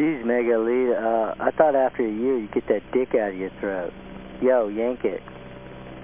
Jeez, Mega Lee,、uh, I thought after a year you'd get that dick out of your throat. Yo, yank it.